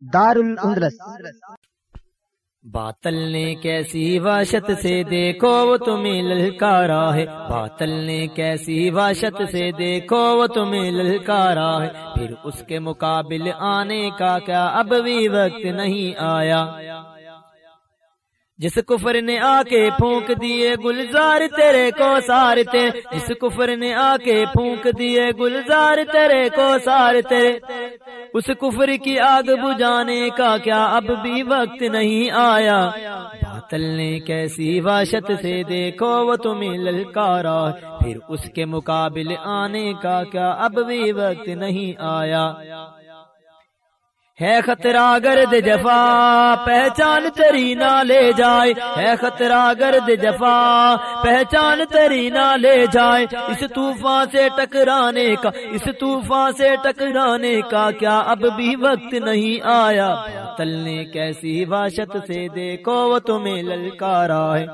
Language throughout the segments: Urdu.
دار الاندلس باطل نے کیسی واشت سے دیکھو وہ تمہیں للکارا ہے۔ باطل نے کیسی واشت سے دیکھو وہ تمہیں للکارا ہے۔ پھر اس کے مقابل آنے کا کیا اب بھی وقت نہیں آیا۔ جس کفر نے آ کے پھونک دیے گلزار تیرے کو سارتے جس کفر نے آ کے پھونک دیے گلزار تیرے کو سارتے اس کفر کی آگ بجانے کا کیا اب بھی وقت نہیں آیا۔ باطل نے کیسی واشت سے دیکھو وہ تمہیں للکارا۔ پھر اس کے مقابل آنے کا کیا اب بھی وقت نہیں آیا۔ ہے خطرہ گرد جفا، پہچان تری نہ لے جائے۔ ہے خطرہ گرد جفا، پہچان تری نہ لے جائے۔ اس طوفان سے ٹکرانے کا، اس طوفان سے ٹکرانے کا کیا اب بھی وقت نہیں آیا۔ تلنے کیسی باشت سے دیکھو وہ تمہیں للکارا ہے۔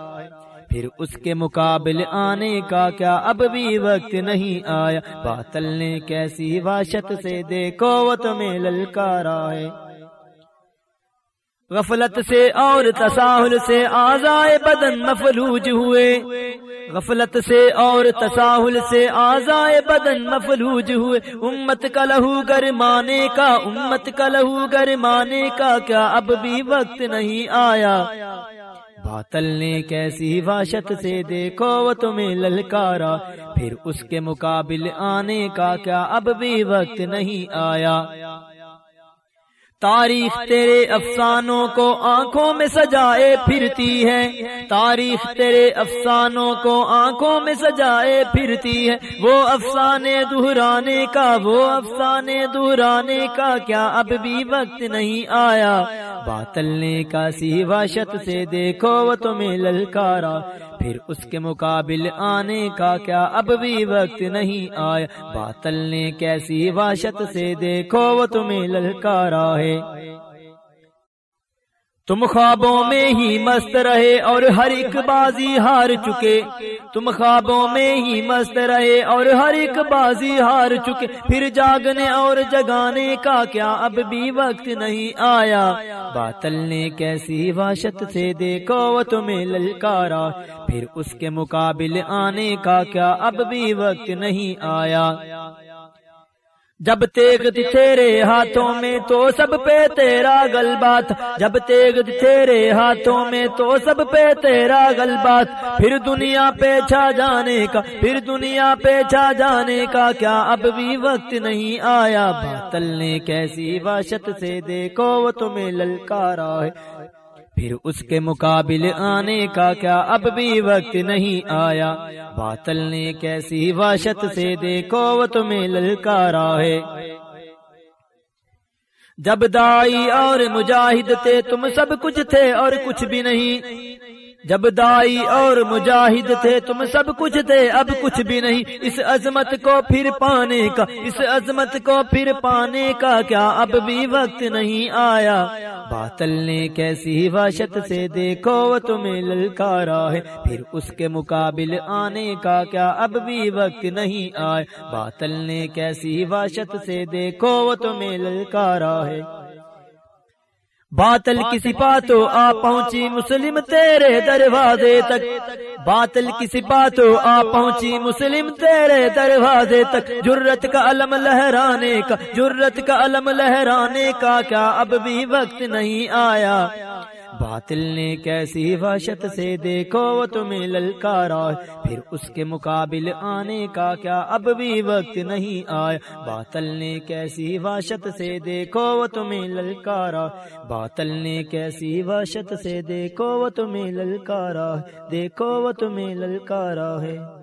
پھر اس کے مقابل آنے کا کیا اب بھی وقت نہیں آیا؟ باطل نے کیسی واشت سے دیکھو وہ تمہیں للکارا ہے۔ غفلت سے اور تصاہل سے آزائے بدن مفلوج ہوئے۔ غفلت سے اور تصاہل سے آزائے بدن مفلوج ہوئے۔ امت کا لہو گرمانے کا، امت کا لہو گرمانے کا کیا اب بھی وقت نہیں آیا؟ باطل نے کیسی واشت سے دیکھو وہ تمہیں للکارا، پھر اس کے مقابل آنے کا کیا اب بھی وقت نہیں آیا۔ تاریخ تیرے افسانوں کو آنکھوں میں سجائے پھرتی ہے۔ تاریخ تیرے افسانوں کو آنکھوں میں سجائے پھرتی ہے۔ وہ افسانے دہرانے کا، وہ افسانے دہرانے کا کیا اب بھی وقت نہیں آیا۔ باطلنے کا سی واشت سے دیکھو وہ تمہیں للکارا۔ پھر اس کے مقابل آنے کا کیا اب بھی وقت نہیں آیا۔ باطل نے کیسی واشت سے دیکھو وہ تمہیں للکارا ہے۔ تم خوابوں میں ہی مست رہے اور ہر ایک بازی ہار چکے۔ تم خوابوں میں ہی مست رہے اور ہر ایک بازی ہار چکے۔ پھر جاگنے اور جگانے کا کیا اب بھی وقت نہیں آیا۔ باطل نے کیسی واشت سے دیکھو وہ تمہیں للکارا، پھر اس کے مقابل آنے کا کیا اب بھی وقت نہیں آیا۔ جب تیگ تیرے ہاتھوں میں تو سب پہ تیرا گل بات جب تیگ تیرے ہاتھوں میں تو سب پہ تیرا گل بات پھر دنیا پہ چھا جانے کا، پھر دنیا پہ چھا جانے کا۔ کیا اب بھی وقت نہیں آیا؟ باطل نے کیسی واشت سے دیکھو، وہ تمہیں للکارا ہے۔ پھر اس کے مقابل آنے کا کیا اب بھی وقت نہیں آیا؟ باطل نے کیسی واشت سے دیکھو وہ تمہیں للکارا ہے۔ جب دائی اور مجاہد تھے، تم سب کچھ تھے اور کچھ بھی نہیں۔ جب دائی اور مجاہد تھے، تم سب کچھ تھے، اب کچھ بھی نہیں۔ اس عظمت کو پھر پانے کا، اس عظمت کو پھر پانے کا کیا اب بھی وقت نہیں آیا؟ باطل نے کیسی واشت سے دیکھو وہ تمہیں للکارا ہے۔ پھر اس کے مقابل آنے کا کیا اب بھی وقت نہیں آئے۔ باطل نے کیسی واشت سے دیکھو وہ تمہیں للکارا ہے۔ باطل کی سپاہ تو آ پہنچی مسلم تیرے دروازے تک۔ باطل کسی پاتو آ پہنچی مسلم تیرے دروازے تک جرت کا علم لہرانے کا جرت کا علم لہرانے کا، کیا اب بھی وقت نہیں آیا؟ باطل نے کیسی وحشت سے دیکھو وہ تمہیں للکارا پھر اس کے مقابل آنے کا کیا اب بھی وقت نہیں آیا باطل نے کیسی وحشت سے دیکھو وہ تمہیں للکارا باطل نے کیسی وحشت سے دیکھو وہ تمہیں للکارا دیکھو وہ تمہیں للکارا ہے۔